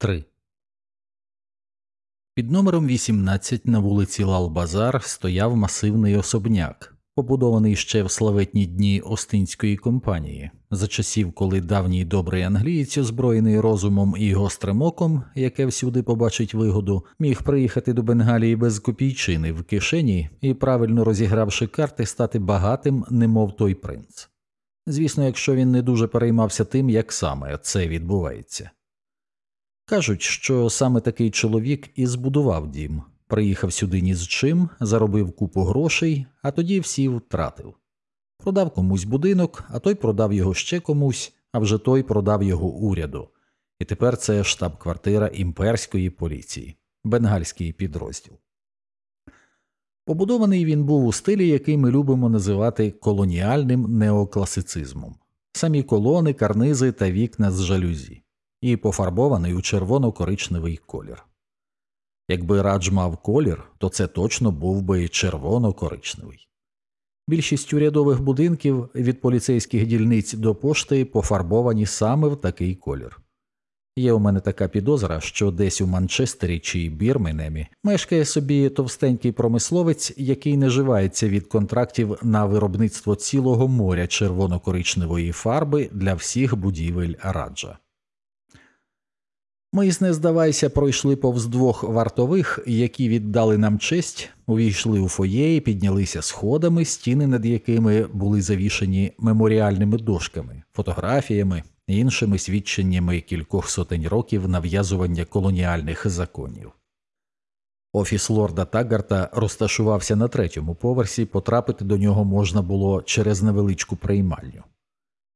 3. Під номером 18 на вулиці Лалбазар стояв масивний особняк, побудований ще в славетні дні Остинської компанії, за часів, коли давній добрий англієць, озброєний розумом і гострим оком, яке всюди побачить вигоду, міг приїхати до Бенгалії без копійчини в кишені і, правильно розігравши карти, стати багатим, немов той принц. Звісно, якщо він не дуже переймався тим, як саме це відбувається. Кажуть, що саме такий чоловік і збудував дім, приїхав сюди ні з чим, заробив купу грошей, а тоді всі втратив. Продав комусь будинок, а той продав його ще комусь, а вже той продав його уряду. І тепер це штаб-квартира імперської поліції, бенгальський підрозділ. Побудований він був у стилі, який ми любимо називати колоніальним неокласицизмом, самі колони, карнизи та вікна з жалюзі, і пофарбований у червоно-коричневий колір. Якби радж мав колір, то це точно був би червоно-коричневий. Більшість урядових будинків від поліцейських дільниць до пошти пофарбовані саме в такий колір. Є у мене така підозра, що десь у Манчестері чи Бірменемі мешкає собі товстенький промисловець, який наживається від контрактів на виробництво цілого моря червоно-коричневої фарби для всіх будівель раджа. Ми, з не здавайся, пройшли повз двох вартових, які віддали нам честь, увійшли у фоє і піднялися сходами, стіни над якими були завішені меморіальними дошками, фотографіями, іншими свідченнями кількох сотень років нав'язування колоніальних законів. Офіс лорда Таггарта розташувався на третьому поверсі, потрапити до нього можна було через невеличку приймальню.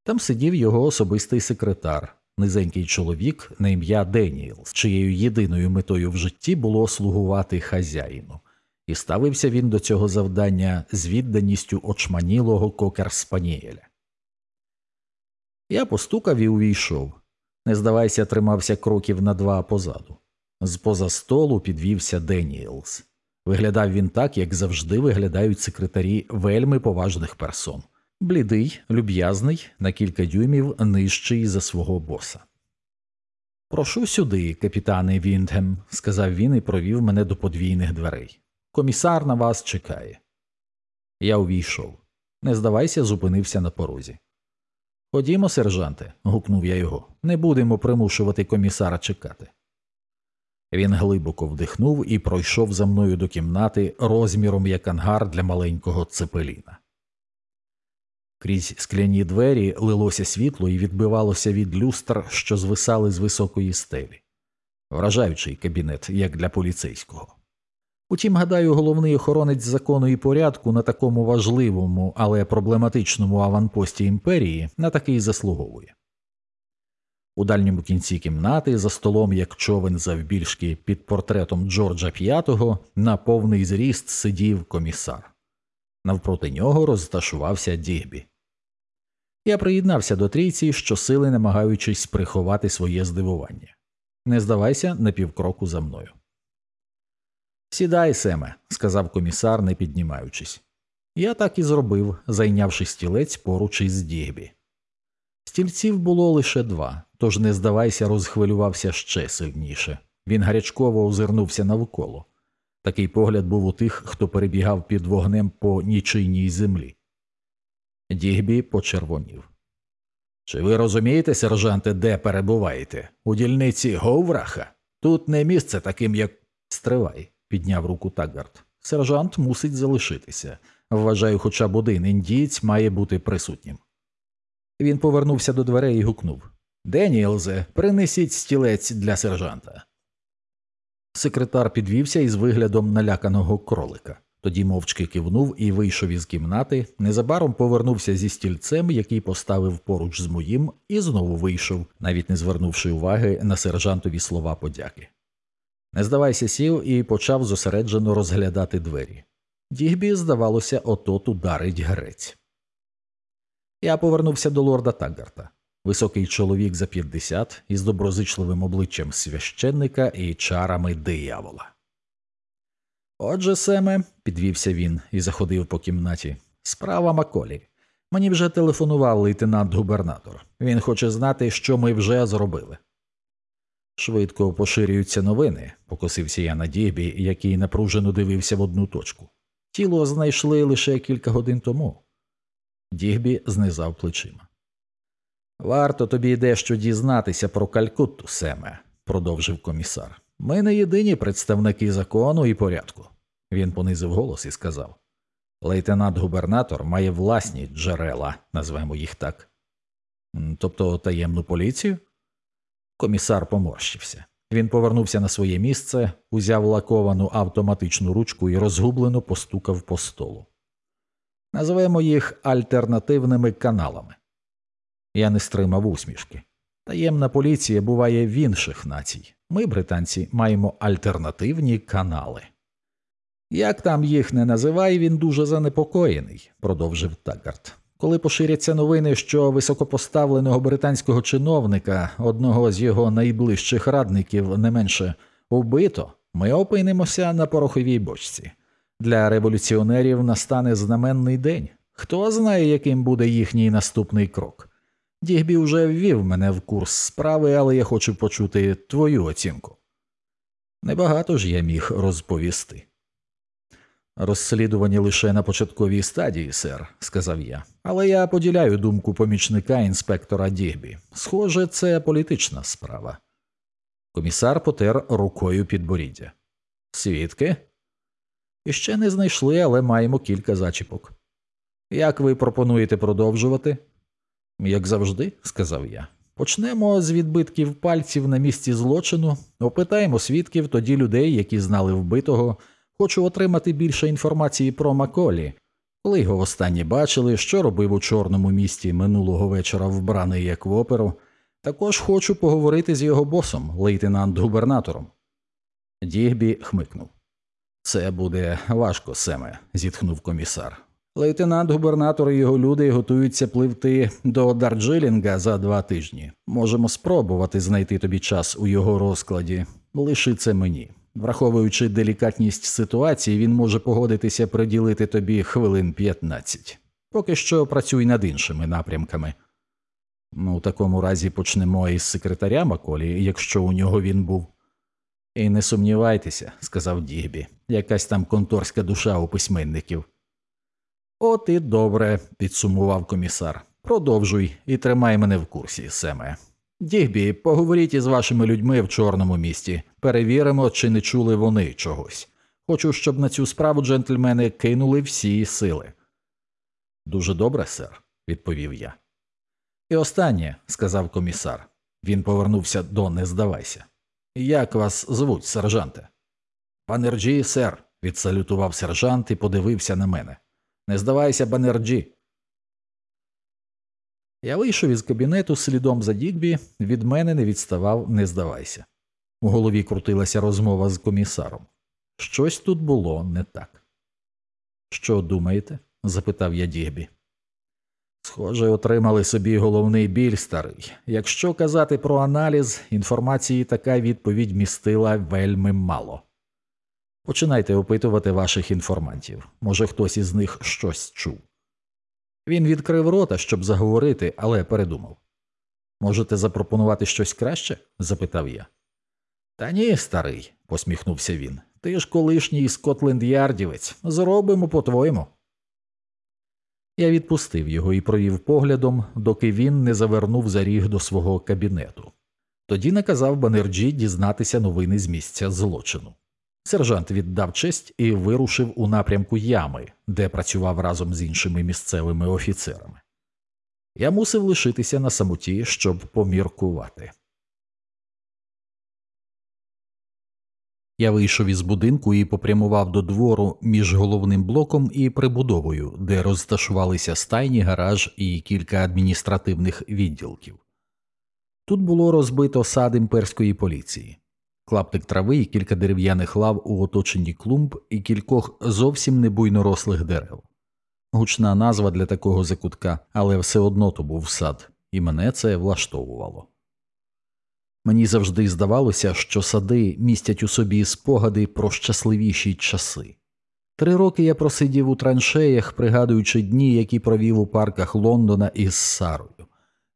Там сидів його особистий секретар, низенький чоловік на ім'я Деніелс, чиєю єдиною метою в житті було слугувати хазяїну, і ставився він до цього завдання з відданістю очманілого кокер-спанієля. Я постукав і увійшов. Не-Здавайся тримався кроків на два позаду. З-поза столу підвівся Деніелс. Виглядав він так, як завжди виглядають секретарі вельми поважних персон блідий, люб'язний, на кілька дюймів нижчий за свого боса. Прошу сюди, капітане Віндгем, сказав він і провів мене до подвійних дверей. Комісар на вас чекає. Я увійшов. Не здавайся, зупинився на порозі. Ходімо, сержанте, гукнув я його, не будемо примушувати комісара чекати. Він глибоко вдихнув і пройшов за мною до кімнати розміром як ангар для маленького цепеліна. Крізь скляні двері лилося світло і відбивалося від люстр, що звисали з високої стелі, вражаючий кабінет, як для поліцейського. Утім, гадаю, головний охоронець закону і порядку на такому важливому, але проблематичному аванпості імперії на такий заслуговує. У дальньому кінці кімнати, за столом, як човен завбільшки під портретом Джорджа V, на повний зріст сидів комісар. Навпроти нього розташувався Дігбі. Я приєднався до трійці, щосили намагаючись приховати своє здивування. Не здавайся на півкроку за мною. Сідай, Семе, сказав комісар, не піднімаючись. Я так і зробив, зайнявши стілець поруч із Дігбі. Стільців було лише два, тож не здавайся, розхвилювався ще сильніше. Він гарячково озирнувся навколо. Такий погляд був у тих, хто перебігав під вогнем по нічийній землі. Дігбі почервонів. Чи ви розумієте, сержанте, де перебуваєте? У дільниці Говраха? Тут не місце таким, як стривай, підняв руку Таггард. Сержант мусить залишитися. Вважаю, хоча б один індієць має бути присутнім. Він повернувся до дверей і гукнув Деніелзе, принесіть стілець для сержанта. Секретар підвівся із виглядом наляканого кролика. Тоді мовчки кивнув і вийшов із кімнати, незабаром повернувся зі стільцем, який поставив поруч з моїм, і знову вийшов, навіть не звернувши уваги на сержантові слова подяки. Не здавайся, сів і почав зосереджено розглядати двері. Дігбі, здавалося, отот ударить грець. Я повернувся до лорда Таггарта. Високий чоловік за 50 із доброзичливим обличчям священника і чарами диявола. Отже, Семе, підвівся він і заходив по кімнаті. Справа Маколі. Мені вже телефонував лейтенант губернатор. Він хоче знати, що ми вже зробили. Швидко поширюються новини, покосився я на дібі, який напружено дивився в одну точку. Тіло знайшли лише кілька годин тому. Дігбі знизав плечима. Варто тобі дещо дізнатися про Калькутту, Семе, продовжив комісар. Ми не єдині представники закону і порядку. Він понизив голос і сказав Лейтенант губернатор має власні джерела, назвемо їх так. Тобто таємну поліцію? Комісар поморщився. Він повернувся на своє місце, узяв лаковану автоматичну ручку і розгублено постукав по столу. Назвемо їх альтернативними каналами. Я не стримав усмішки. Таємна поліція буває в інших націй. Ми, британці, маємо альтернативні канали. Як там їх не називай, він дуже занепокоєний, продовжив Такгард. Коли поширяться новини, що високопоставленого британського чиновника, одного з його найближчих радників, не менше убито, ми опинимося на пороховій бочці. Для революціонерів настане знаменний день. Хто знає, яким буде їхній наступний крок. Дігбі вже ввів мене в курс справи, але я хочу почути твою оцінку. Небагато ж я міг розповісти. Розслідування лише на початковій стадії, сер, сказав я, але я поділяю думку помічника інспектора Дігбі. Схоже, це політична справа. Комісар потер рукою підборіддя. Свідки? Іще не знайшли, але маємо кілька зачіпок. Як ви пропонуєте продовжувати? Як завжди, сказав я. Почнемо з відбитків пальців на місці злочину, опитаємо свідків, тоді людей, які знали вбитого. Хочу отримати більше інформації про Маколі, коли його востаннє бачили, що робив у чорному місті минулого вечора вбраний як в оперу. Також хочу поговорити з його босом, лейтенант-губернатором. Дігбі хмикнув. Це буде важко, Семе, зітхнув комісар. Лейтенант-губернатор і його люди готуються пливти до Дарджилінга за два тижні. Можемо спробувати знайти тобі час у його розкладі. Лиши це мені. Враховуючи делікатність ситуації, він може погодитися приділити тобі хвилин 15. Поки що працюй над іншими напрямками. Ну, у такому разі почнемо із секретаря Маколі, якщо у нього він був. І не сумнівайтеся, сказав Дігбі, якась там конторська душа у письменників. От і добре, підсумував комісар. Продовжуй і тримай мене в курсі, Семе. Дігбі, поговоріть із вашими людьми в чорному місті, перевіримо, чи не чули вони чогось. Хочу, щоб на цю справу джентльмени кинули всі сили. Дуже добре, сер, відповів я. І останнє, сказав комісар. Він повернувся до Не-Здавайся. Як вас звуть, сержанте? Банерджі, сер, відсалютував сержант і подивився на мене. Не здавайся, Банерджі. Я вийшов із кабінету слідом за Дігбі, від мене не відставав Не-Здавайся. У голові крутилася розмова з комісаром. Щось тут було не так. Що думаєте? запитав я Дігбі. Схоже, отримали собі головний біль старий. Якщо казати про аналіз, інформації така відповідь містила вельми мало. Починайте опитувати ваших інформантів. Може, хтось із них щось чув. Він відкрив рота, щоб заговорити, але передумав. Можете запропонувати щось краще? запитав я. Та ні, старий, посміхнувся він. Ти ж колишній Скотленд Ярдівець. Зробимо по-твоєму. Я відпустив його і провів поглядом, доки він не завернув за ріг до свого кабінету. Тоді наказав Банерджі дізнатися новини з місця злочину. Сержант віддав честь і вирушив у напрямку ями, де працював разом з іншими місцевими офіцерами. Я мусив лишитися на самоті, щоб поміркувати. Я вийшов із будинку і попрямував до двору між головним блоком і прибудовою, де розташувалися стайні, гараж і кілька адміністративних відділків. Тут було розбито сад імперської поліції клаптик трави і кілька дерев'яних лав у оточенні клумб і кількох зовсім не буйнорослих дерев. Гучна назва для такого закутка, але все одно то був сад, і мене це влаштовувало. Мені завжди здавалося, що сади містять у собі спогади про щасливіші часи. Три роки я просидів у траншеях, пригадуючи дні, які провів у парках Лондона із Сарою.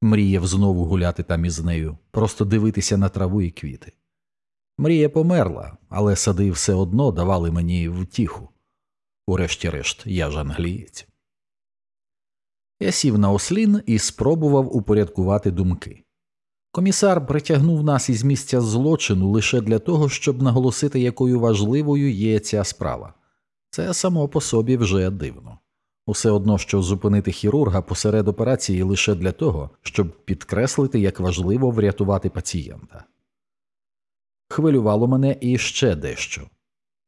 Мріяв знову гуляти там із нею, просто дивитися на траву і квіти. Мрія померла, але сади все одно давали мені втіху. Урешті-решт, я ж англієць. Я сів на ослін і спробував упорядкувати думки. Комісар притягнув нас із місця злочину лише для того, щоб наголосити, якою важливою є ця справа. Це само по собі вже дивно. Усе одно, що зупинити хірурга посеред операції лише для того, щоб підкреслити, як важливо врятувати пацієнта. Хвилювало мене і ще дещо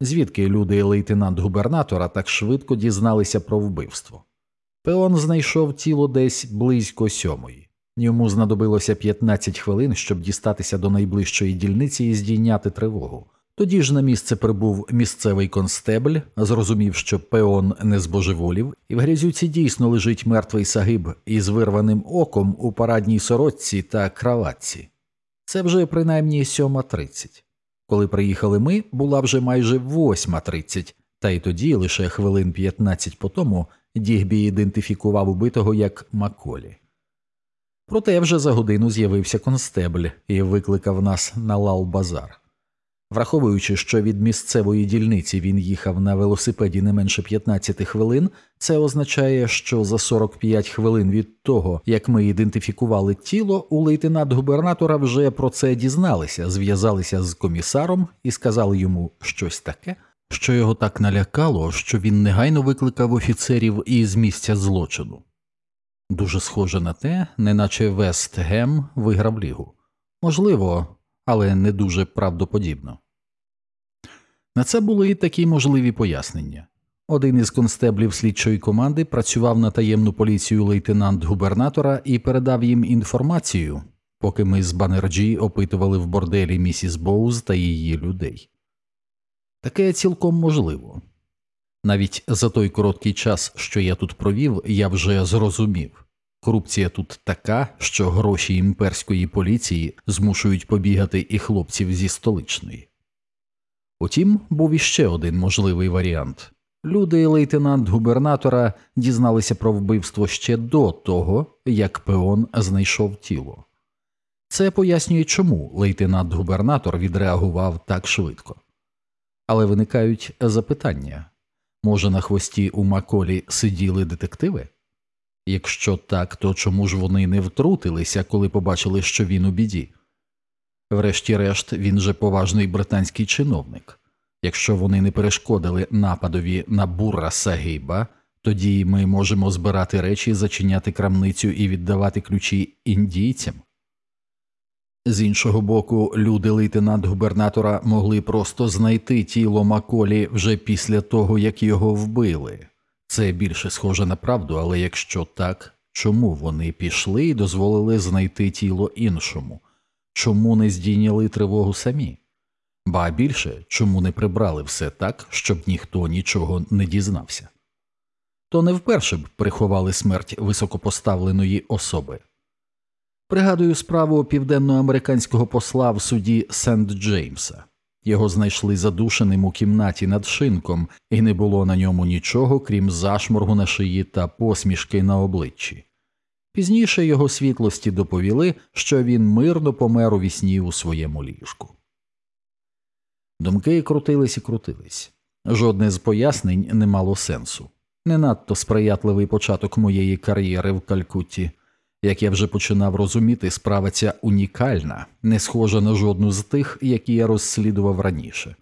звідки люди лейтенант губернатора так швидко дізналися про вбивство. Пеон знайшов тіло десь близько сьомої. Йому знадобилося 15 хвилин, щоб дістатися до найближчої дільниці і здійняти тривогу. Тоді ж на місце прибув місцевий констебль, зрозумів, що пеон не збожеволів, і в грязюці дійсно лежить мертвий сагиб із вирваним оком у парадній сорочці та краватці. Це вже принаймні 7.30. Коли приїхали ми, була вже майже 8.30, та й тоді, лише хвилин 15 по тому, Дігбі ідентифікував убитого як Маколі. Проте вже за годину з'явився констебль і викликав нас на лал базар. Враховуючи, що від місцевої дільниці він їхав на велосипеді не менше 15 хвилин, це означає, що за 45 хвилин від того, як ми ідентифікували тіло, у лейтенант губернатора вже про це дізналися, зв'язалися з комісаром і сказали йому щось таке, що його так налякало, що він негайно викликав офіцерів із місця злочину. Дуже схоже на те, неначе Вест Гем виграв лігу. Можливо, але не дуже правдоподібно. На це були і такі можливі пояснення. Один із констеблів слідчої команди працював на таємну поліцію лейтенант губернатора і передав їм інформацію, поки ми з Банерджі опитували в борделі місіс Боуз та її людей. Таке цілком можливо. Навіть за той короткий час, що я тут провів, я вже зрозумів. Корупція тут така, що гроші імперської поліції змушують побігати і хлопців зі столичної. Утім, був іще один можливий варіант люди лейтенант губернатора дізналися про вбивство ще до того, як Пеон знайшов тіло. Це пояснює, чому лейтенант губернатор відреагував так швидко. Але виникають запитання може, на хвості у Маколі сиділи детективи? Якщо так, то чому ж вони не втрутилися, коли побачили, що він у біді? Врешті-решт, він же поважний британський чиновник. Якщо вони не перешкодили нападові на бурра Сагиба, тоді ми можемо збирати речі, зачиняти крамницю і віддавати ключі індійцям. З іншого боку, люди лейтенант губернатора могли просто знайти тіло Маколі вже після того, як його вбили. Це більше схоже на правду, але якщо так, чому вони пішли і дозволили знайти тіло іншому? Чому не здійняли тривогу самі? Ба більше чому не прибрали все так, щоб ніхто нічого не дізнався? То не вперше б приховали смерть високопоставленої особи. Пригадую справу південноамериканського посла в суді Сент Джеймса. Його знайшли задушеним у кімнаті над шинком, і не було на ньому нічого, крім зашморгу на шиї та посмішки на обличчі. Пізніше його світлості доповіли, що він мирно помер у вісні у своєму ліжку. Думки крутились і крутились. Жодне з пояснень не мало сенсу. Не надто сприятливий початок моєї кар'єри в Калькутті. Як я вже починав розуміти, справа ця унікальна, не схожа на жодну з тих, які я розслідував раніше.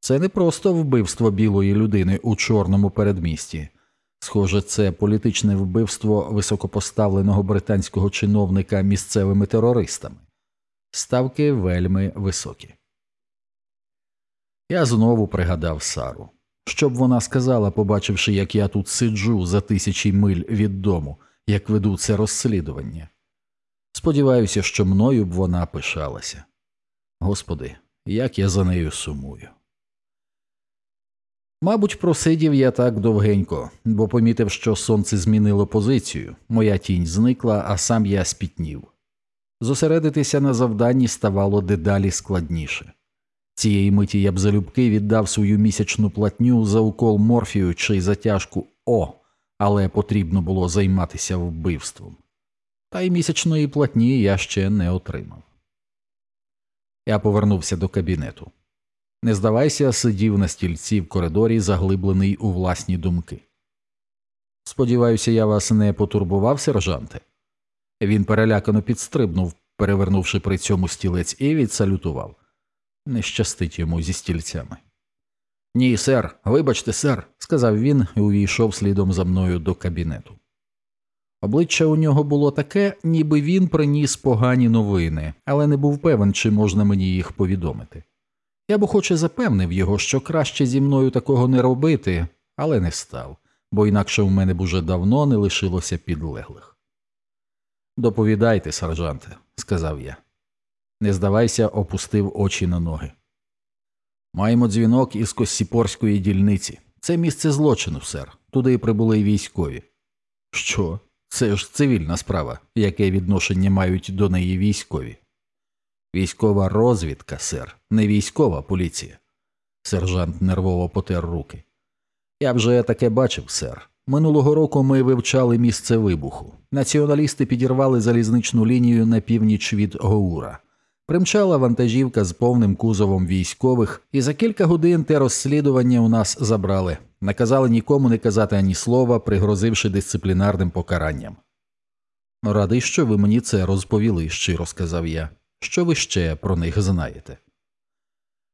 Це не просто вбивство білої людини у чорному передмісті. Схоже, це політичне вбивство високопоставленого британського чиновника місцевими терористами. Ставки вельми високі. Я знову пригадав Сару. Що б вона сказала, побачивши, як я тут сиджу за тисячі миль від дому, як веду це розслідування. Сподіваюся, що мною б вона пишалася. Господи, як я за нею сумую. Мабуть, просидів я так довгенько, бо помітив, що сонце змінило позицію, моя тінь зникла, а сам я спітнів. Зосередитися на завданні ставало дедалі складніше. Цієї миті я б залюбки віддав свою місячну платню за укол морфію чи затяжку О, але потрібно було займатися вбивством. та й місячної платні я ще не отримав. Я повернувся до кабінету. Не здавайся, сидів на стільці в коридорі, заглиблений у власні думки. Сподіваюся, я вас не потурбував, сержанте. Він перелякано підстрибнув, перевернувши при цьому стілець і відсалютував. Не щастить йому зі стільцями. Ні, сер, вибачте, сер, сказав він і увійшов слідом за мною до кабінету. Обличчя у нього було таке, ніби він приніс погані новини, але не був певен, чи можна мені їх повідомити. Я б охоче запевнив його, що краще зі мною такого не робити, але не став, бо інакше в мене б уже давно не лишилося підлеглих. Доповідайте, сержанте, сказав я. Не здавайся, опустив очі на ноги. Маємо дзвінок із Коссіпорської дільниці. Це місце злочину, сер. Туди прибули й військові. Що? Це ж цивільна справа, яке відношення мають до неї військові. Військова розвідка, сер, не військова поліція. Сержант нервово потер руки. Я вже таке бачив, сер. Минулого року ми вивчали місце вибуху. Націоналісти підірвали залізничну лінію на північ від Гоура. Примчала вантажівка з повним кузовом військових, і за кілька годин те розслідування у нас забрали. Наказали нікому не казати ані слова, пригрозивши дисциплінарним покаранням. Радий, що ви мені це розповіли, щиро сказав я. Що ви ще про них знаєте?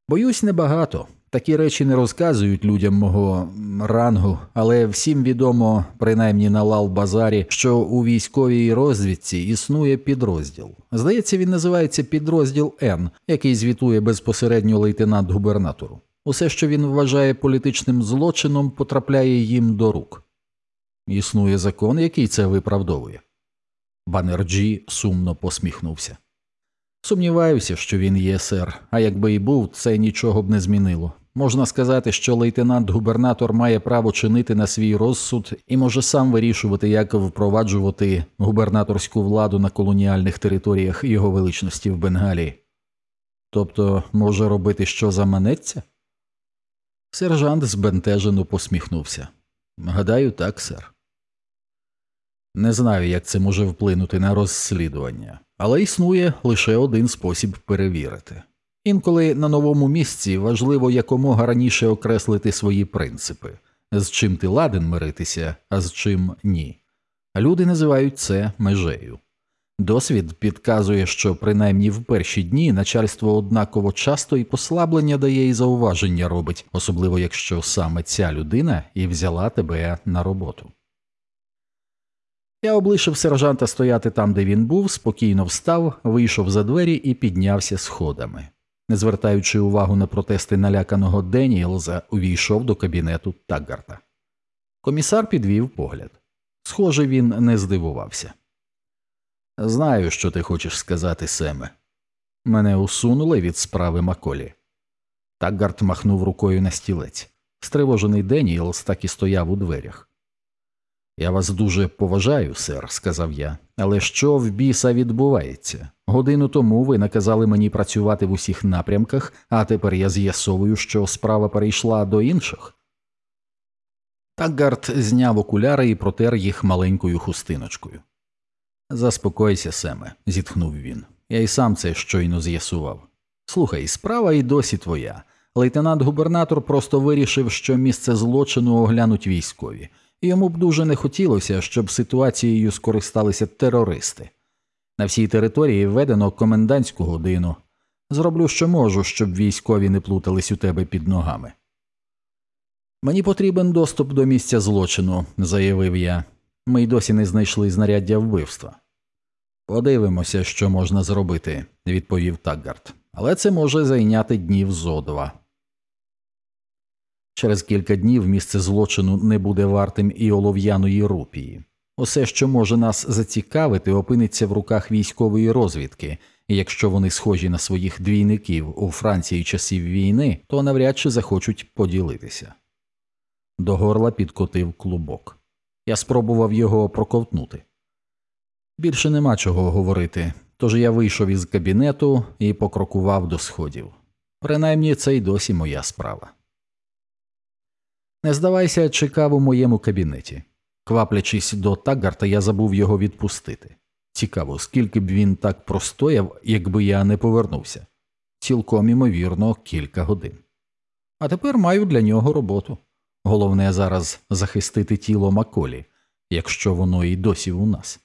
Боюсь, небагато. Такі речі не розказують людям мого рангу, але всім відомо, принаймні на лал базарі, що у військовій розвідці існує підрозділ. Здається, він називається підрозділ Н, який звітує безпосередньо лейтенант губернатору. Усе, що він вважає політичним злочином, потрапляє їм до рук. Існує закон, який це виправдовує. Банерджі сумно посміхнувся. Сумніваюся, що він є сер, а якби і був, це нічого б не змінило. Можна сказати, що лейтенант-губернатор має право чинити на свій розсуд і може сам вирішувати, як впроваджувати губернаторську владу на колоніальних територіях його величності в Бенгалії. Тобто може робити, що заманеться? Сержант збентежено посміхнувся. Гадаю, так, сер. Не знаю, як це може вплинути на розслідування, але існує лише один спосіб перевірити. Інколи на новому місці важливо якомога раніше окреслити свої принципи, з чим ти ладен миритися, а з чим ні. Люди називають це межею. Досвід підказує, що принаймні в перші дні начальство однаково часто і послаблення дає і зауваження робить, особливо якщо саме ця людина і взяла тебе на роботу. Я облишив сержанта стояти там, де він був, спокійно встав, вийшов за двері і піднявся сходами. Не звертаючи увагу на протести наляканого Деніелза, увійшов до кабінету Таггарта. Комісар підвів погляд. Схоже, він не здивувався. Знаю, що ти хочеш сказати, Семе. Мене усунули від справи Маколі. Таггарт махнув рукою на стілець. Стривожений Деніелс так і стояв у дверях. Я вас дуже поважаю, сер, сказав я, але що в біса відбувається? Годину тому ви наказали мені працювати в усіх напрямках, а тепер я з'ясовую, що справа перейшла до інших. Такгард зняв окуляри і протер їх маленькою хустиночкою. Заспокойся, Семе, зітхнув він. Я й сам це щойно з'ясував. Слухай, справа і досі твоя. Лейтенант губернатор просто вирішив, що місце злочину оглянуть військові. Йому б дуже не хотілося, щоб ситуацією скористалися терористи. На всій території введено комендантську годину. Зроблю, що можу, щоб військові не плутались у тебе під ногами. Мені потрібен доступ до місця злочину, заявив я. Ми й досі не знайшли знаряддя вбивства. Подивимося, що можна зробити, відповів Таггард. Але це може зайняти днів зо два. Через кілька днів місце злочину не буде вартим і олов'яної рупії. Усе, що може нас зацікавити, опиниться в руках військової розвідки, і якщо вони схожі на своїх двійників у Франції часів війни, то навряд чи захочуть поділитися. До горла підкотив клубок. Я спробував його проковтнути. Більше нема чого говорити, тож я вийшов із кабінету і покрокував до сходів. Принаймні це й досі моя справа. Не здавайся, чекав у моєму кабінеті. Кваплячись до Таггарта, я забув його відпустити. Цікаво, скільки б він так простояв, якби я не повернувся. Цілком імовірно, кілька годин. А тепер маю для нього роботу. Головне зараз захистити тіло Маколі, якщо воно і досі у нас.